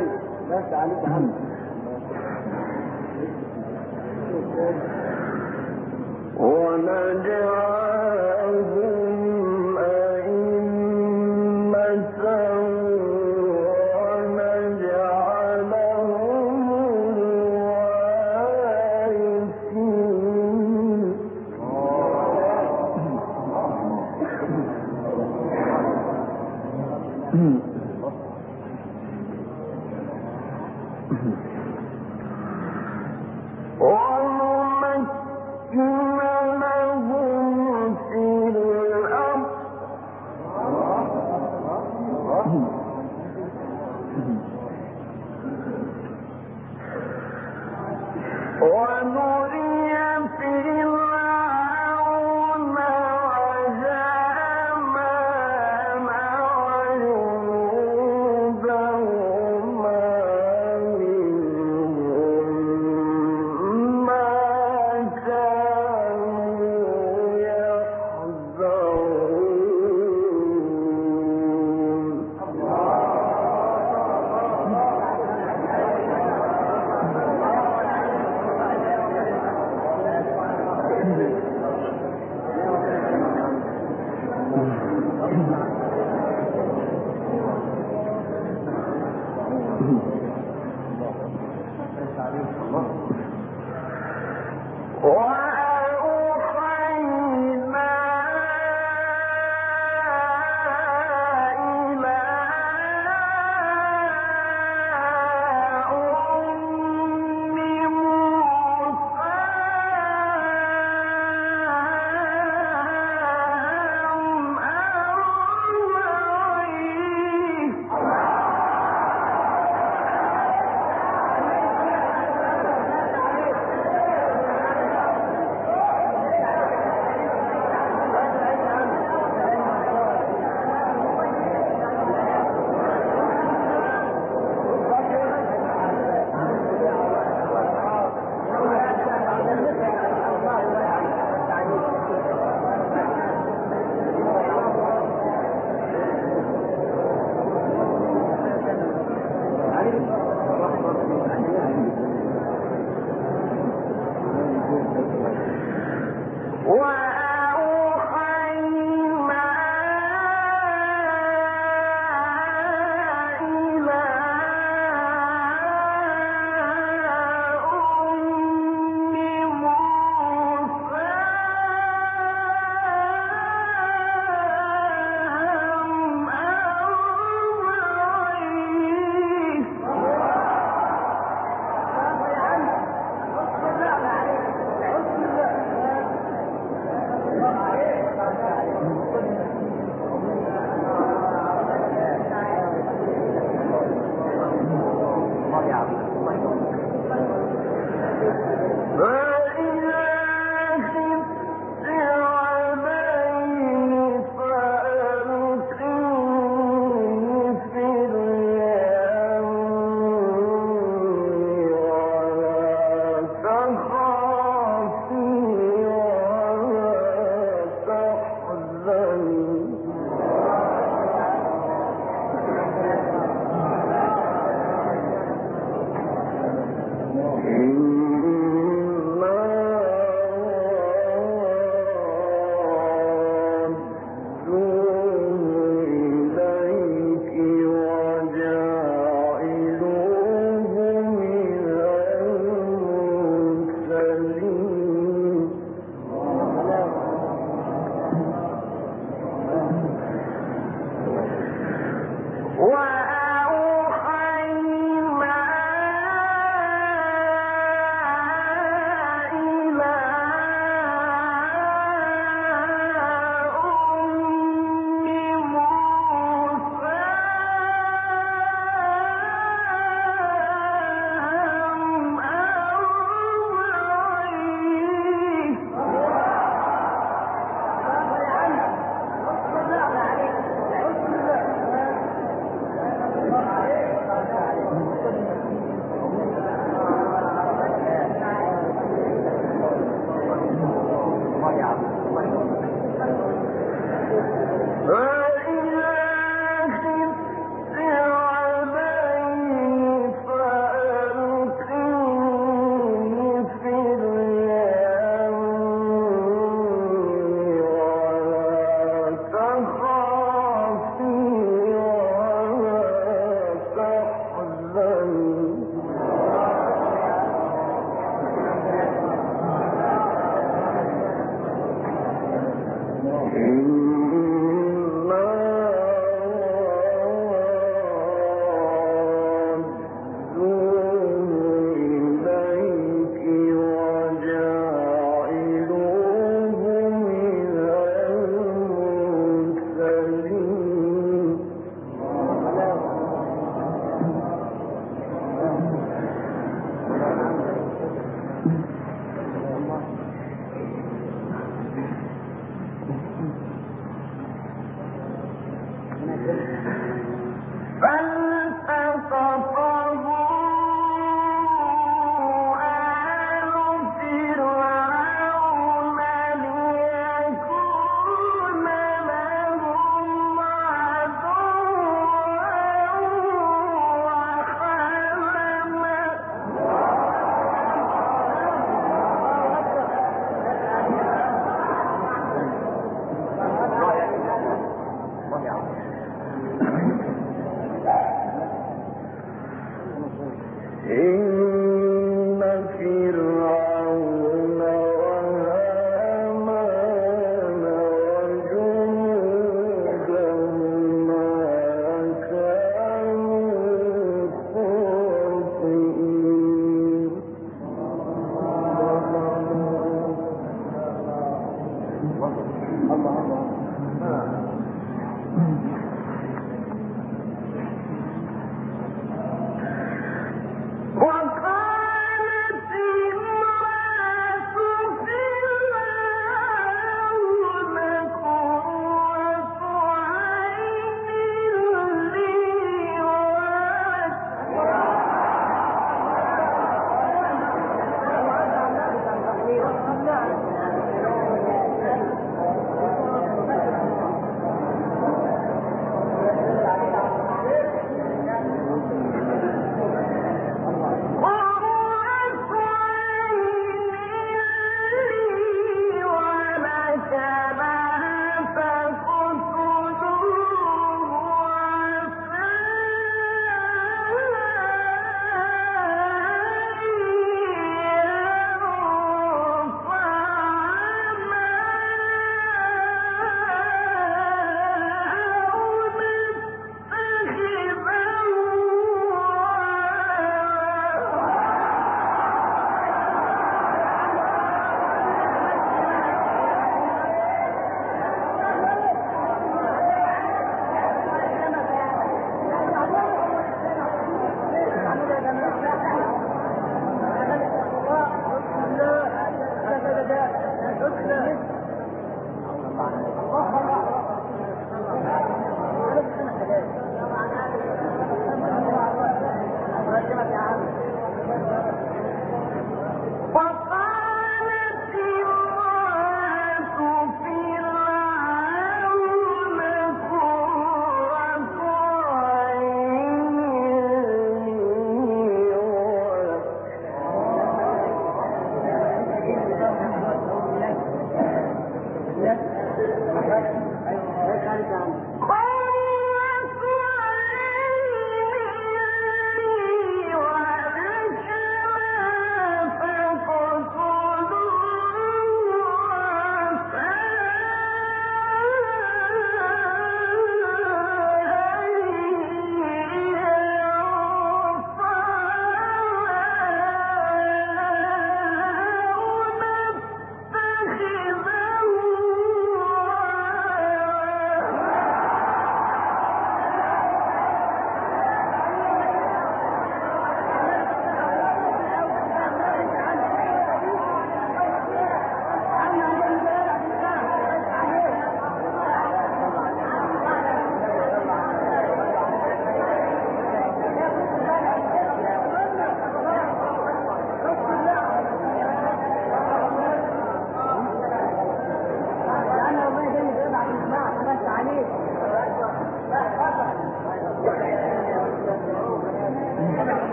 النار بس عليك عم ونجعل or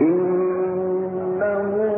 إنه